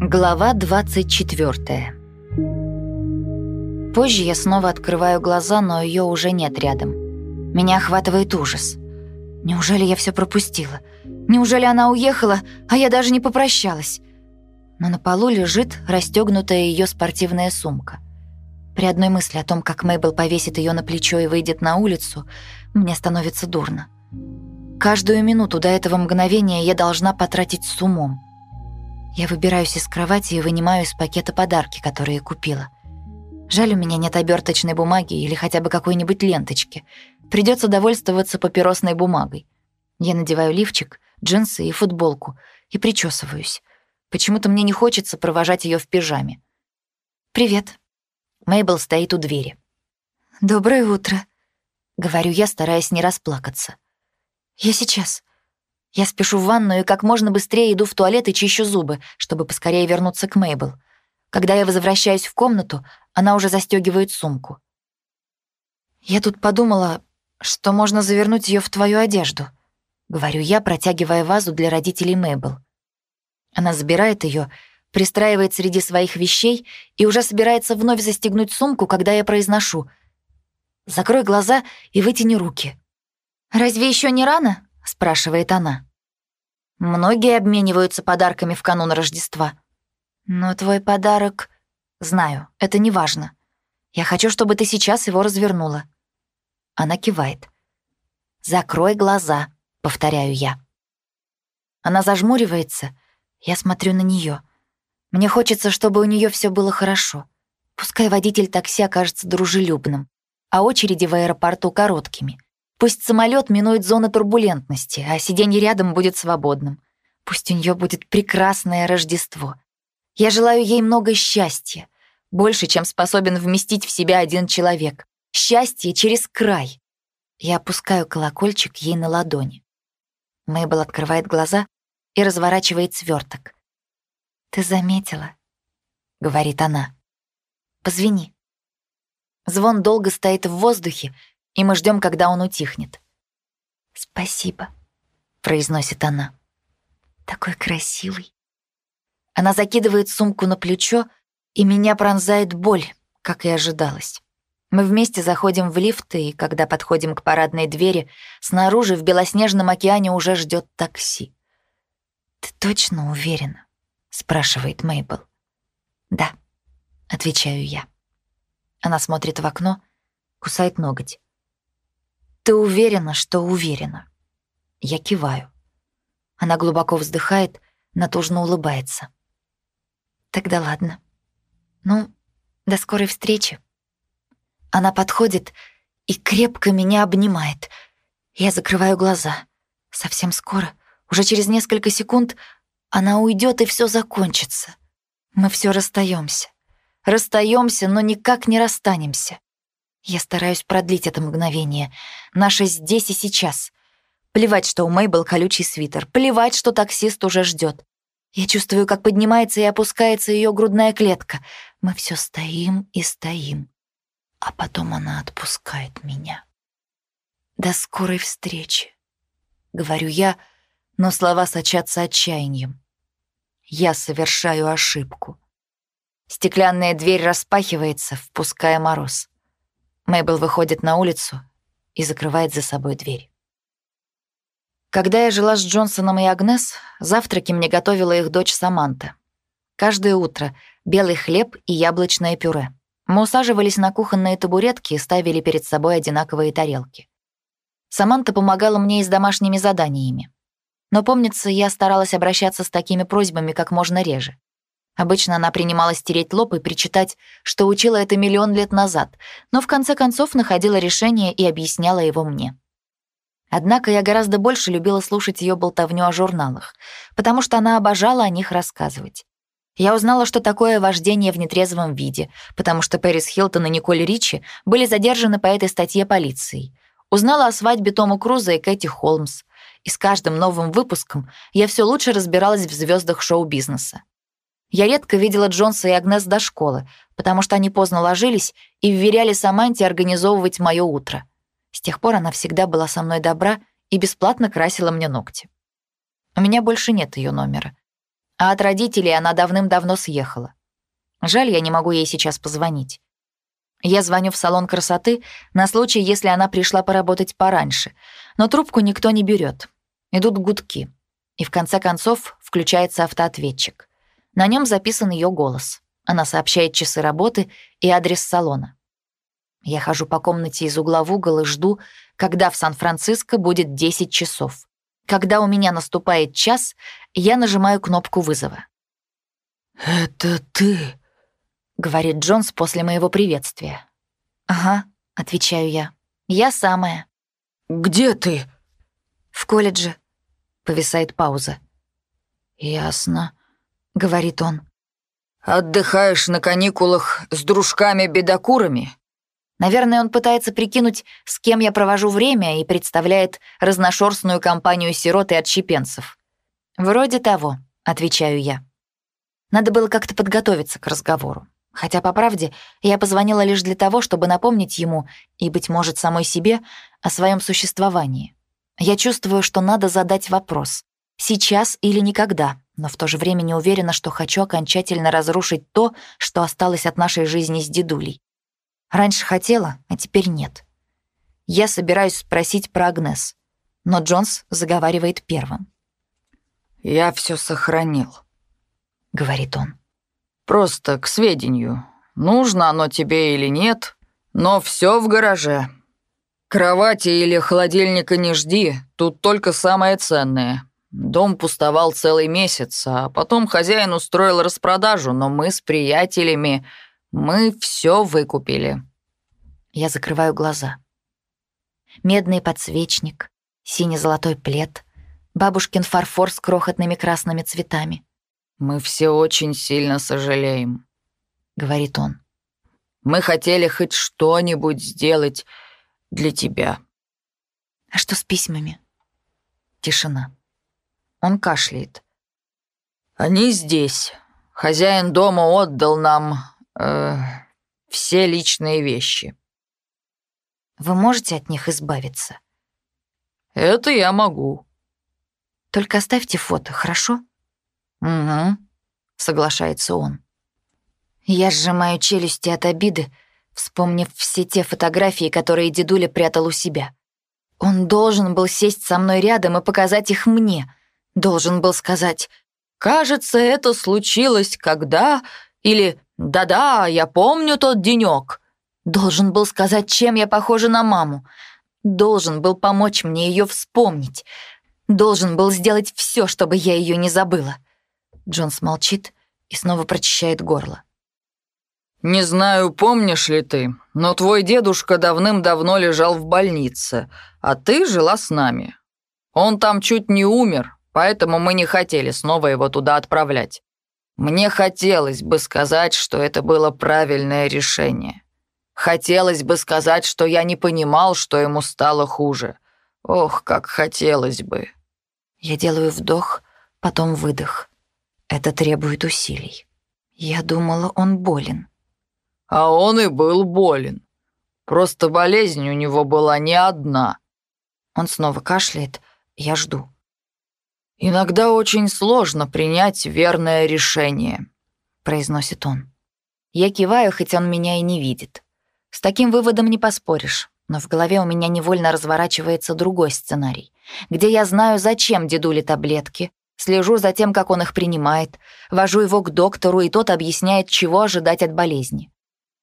Глава 24 Позже я снова открываю глаза, но ее уже нет рядом. Меня охватывает ужас. Неужели я все пропустила? Неужели она уехала, а я даже не попрощалась? Но на полу лежит расстегнутая ее спортивная сумка. При одной мысли о том, как Мейбл повесит ее на плечо и выйдет на улицу, мне становится дурно. Каждую минуту до этого мгновения я должна потратить с умом. Я выбираюсь из кровати и вынимаю из пакета подарки, которые купила. Жаль, у меня нет оберточной бумаги или хотя бы какой-нибудь ленточки. Придется довольствоваться папиросной бумагой. Я надеваю лифчик, джинсы и футболку и причесываюсь. Почему-то мне не хочется провожать ее в пижаме. «Привет». Мейбл стоит у двери. «Доброе утро», — говорю я, стараясь не расплакаться. «Я сейчас». Я спешу в ванную и как можно быстрее иду в туалет и чищу зубы, чтобы поскорее вернуться к Мейбл. Когда я возвращаюсь в комнату, она уже застегивает сумку. «Я тут подумала, что можно завернуть ее в твою одежду», — говорю я, протягивая вазу для родителей Мейбл. Она забирает ее, пристраивает среди своих вещей и уже собирается вновь застегнуть сумку, когда я произношу «Закрой глаза и вытяни руки». «Разве еще не рано?» — спрашивает она. Многие обмениваются подарками в канун Рождества. Но твой подарок... Знаю, это не важно. Я хочу, чтобы ты сейчас его развернула. Она кивает. «Закрой глаза», — повторяю я. Она зажмуривается. Я смотрю на нее. Мне хочется, чтобы у нее все было хорошо. Пускай водитель такси окажется дружелюбным, а очереди в аэропорту короткими — Пусть самолет минует зоны турбулентности, а сиденье рядом будет свободным. Пусть у нее будет прекрасное Рождество. Я желаю ей много счастья, больше, чем способен вместить в себя один человек. Счастье через край. Я опускаю колокольчик ей на ладони. Мейбл открывает глаза и разворачивает сверток. «Ты заметила?» — говорит она. «Позвени». Звон долго стоит в воздухе, и мы ждем, когда он утихнет. «Спасибо», — произносит она. «Такой красивый». Она закидывает сумку на плечо, и меня пронзает боль, как и ожидалось. Мы вместе заходим в лифт, и когда подходим к парадной двери, снаружи в белоснежном океане уже ждет такси. «Ты точно уверена?» — спрашивает Мейбл. «Да», — отвечаю я. Она смотрит в окно, кусает ноготь. «Ты уверена, что уверена?» Я киваю. Она глубоко вздыхает, натужно улыбается. «Тогда ладно. Ну, до скорой встречи». Она подходит и крепко меня обнимает. Я закрываю глаза. Совсем скоро, уже через несколько секунд, она уйдет и все закончится. Мы все расстаемся. Расстаемся, но никак не расстанемся. Я стараюсь продлить это мгновение. Наше здесь и сейчас. Плевать, что у Мейбл колючий свитер. Плевать, что таксист уже ждет. Я чувствую, как поднимается и опускается ее грудная клетка. Мы все стоим и стоим. А потом она отпускает меня. «До скорой встречи», — говорю я, но слова сочатся отчаянием. Я совершаю ошибку. Стеклянная дверь распахивается, впуская мороз. Мэйбл выходит на улицу и закрывает за собой дверь. Когда я жила с Джонсоном и Агнес, завтраки мне готовила их дочь Саманта. Каждое утро белый хлеб и яблочное пюре. Мы усаживались на кухонные табуретки и ставили перед собой одинаковые тарелки. Саманта помогала мне и с домашними заданиями. Но, помнится, я старалась обращаться с такими просьбами как можно реже. Обычно она принималась тереть лоб и причитать, что учила это миллион лет назад, но в конце концов находила решение и объясняла его мне. Однако я гораздо больше любила слушать ее болтовню о журналах, потому что она обожала о них рассказывать. Я узнала, что такое вождение в нетрезвом виде, потому что Пэрис Хилтон и Николь Ричи были задержаны по этой статье полицией. Узнала о свадьбе Тома Круза и Кэти Холмс. И с каждым новым выпуском я все лучше разбиралась в звездах шоу-бизнеса. Я редко видела Джонса и Агнес до школы, потому что они поздно ложились и вверяли Саманте организовывать мое утро. С тех пор она всегда была со мной добра и бесплатно красила мне ногти. У меня больше нет ее номера, а от родителей она давным-давно съехала. Жаль, я не могу ей сейчас позвонить. Я звоню в салон красоты на случай, если она пришла поработать пораньше, но трубку никто не берет. Идут гудки. И в конце концов включается автоответчик. На нем записан ее голос. Она сообщает часы работы и адрес салона. Я хожу по комнате из угла в угол и жду, когда в Сан-Франциско будет 10 часов. Когда у меня наступает час, я нажимаю кнопку вызова. «Это ты?» — говорит Джонс после моего приветствия. «Ага», — отвечаю я. «Я самая». «Где ты?» «В колледже». Повисает пауза. «Ясно», — говорит он. «Отдыхаешь на каникулах с дружками-бедокурами?» Наверное, он пытается прикинуть, с кем я провожу время и представляет разношерстную компанию сирот и отщепенцев. «Вроде того», — отвечаю я. Надо было как-то подготовиться к разговору. Хотя, по правде, я позвонила лишь для того, чтобы напомнить ему и, быть может, самой себе о своем существовании. Я чувствую, что надо задать вопрос. Сейчас или никогда, но в то же время не уверена, что хочу окончательно разрушить то, что осталось от нашей жизни с дедулей. Раньше хотела, а теперь нет. Я собираюсь спросить про Агнес, но Джонс заговаривает первым. «Я все сохранил», — говорит он. Просто к сведению. Нужно оно тебе или нет, но все в гараже. Кровати или холодильника не жди, тут только самое ценное. Дом пустовал целый месяц, а потом хозяин устроил распродажу, но мы с приятелями, мы все выкупили. Я закрываю глаза. Медный подсвечник, сине-золотой плед, бабушкин фарфор с крохотными красными цветами. «Мы все очень сильно сожалеем», — говорит он. «Мы хотели хоть что-нибудь сделать для тебя». «А что с письмами?» Тишина. Он кашляет. «Они здесь. Хозяин дома отдал нам э, все личные вещи». «Вы можете от них избавиться?» «Это я могу». «Только оставьте фото, хорошо?» «Угу», — соглашается он. Я сжимаю челюсти от обиды, вспомнив все те фотографии, которые дедуля прятал у себя. Он должен был сесть со мной рядом и показать их мне. Должен был сказать «Кажется, это случилось когда...» или «Да-да, я помню тот денёк». Должен был сказать, чем я похожа на маму. Должен был помочь мне ее вспомнить. Должен был сделать все, чтобы я ее не забыла. Джонс молчит и снова прочищает горло. «Не знаю, помнишь ли ты, но твой дедушка давным-давно лежал в больнице, а ты жила с нами. Он там чуть не умер, поэтому мы не хотели снова его туда отправлять. Мне хотелось бы сказать, что это было правильное решение. Хотелось бы сказать, что я не понимал, что ему стало хуже. Ох, как хотелось бы». Я делаю вдох, потом выдох. Это требует усилий. Я думала, он болен. А он и был болен. Просто болезнь у него была не одна. Он снова кашляет, я жду. «Иногда очень сложно принять верное решение», — произносит он. Я киваю, хоть он меня и не видит. С таким выводом не поспоришь, но в голове у меня невольно разворачивается другой сценарий, где я знаю, зачем дедуле таблетки, Слежу за тем, как он их принимает, вожу его к доктору, и тот объясняет, чего ожидать от болезни.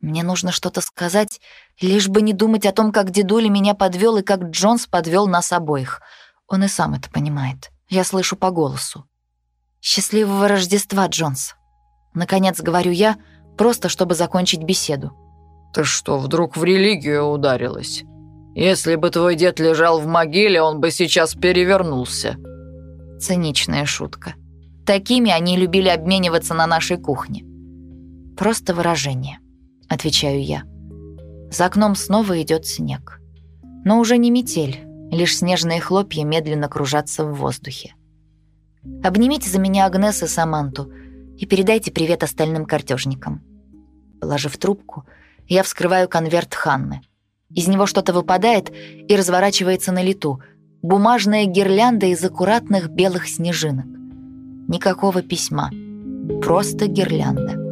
Мне нужно что-то сказать, лишь бы не думать о том, как дедуля меня подвел и как Джонс подвел нас обоих. Он и сам это понимает. Я слышу по голосу. «Счастливого Рождества, Джонс!» Наконец говорю я, просто чтобы закончить беседу. «Ты что, вдруг в религию ударилась? Если бы твой дед лежал в могиле, он бы сейчас перевернулся». Циничная шутка. Такими они любили обмениваться на нашей кухне. Просто выражение, отвечаю я. За окном снова идет снег. Но уже не метель, лишь снежные хлопья медленно кружатся в воздухе. Обнимите за меня Агнес и Саманту и передайте привет остальным картежникам. Положив трубку, я вскрываю конверт Ханны. Из него что-то выпадает и разворачивается на лету — бумажная гирлянда из аккуратных белых снежинок. никакого письма. Просто гирлянда.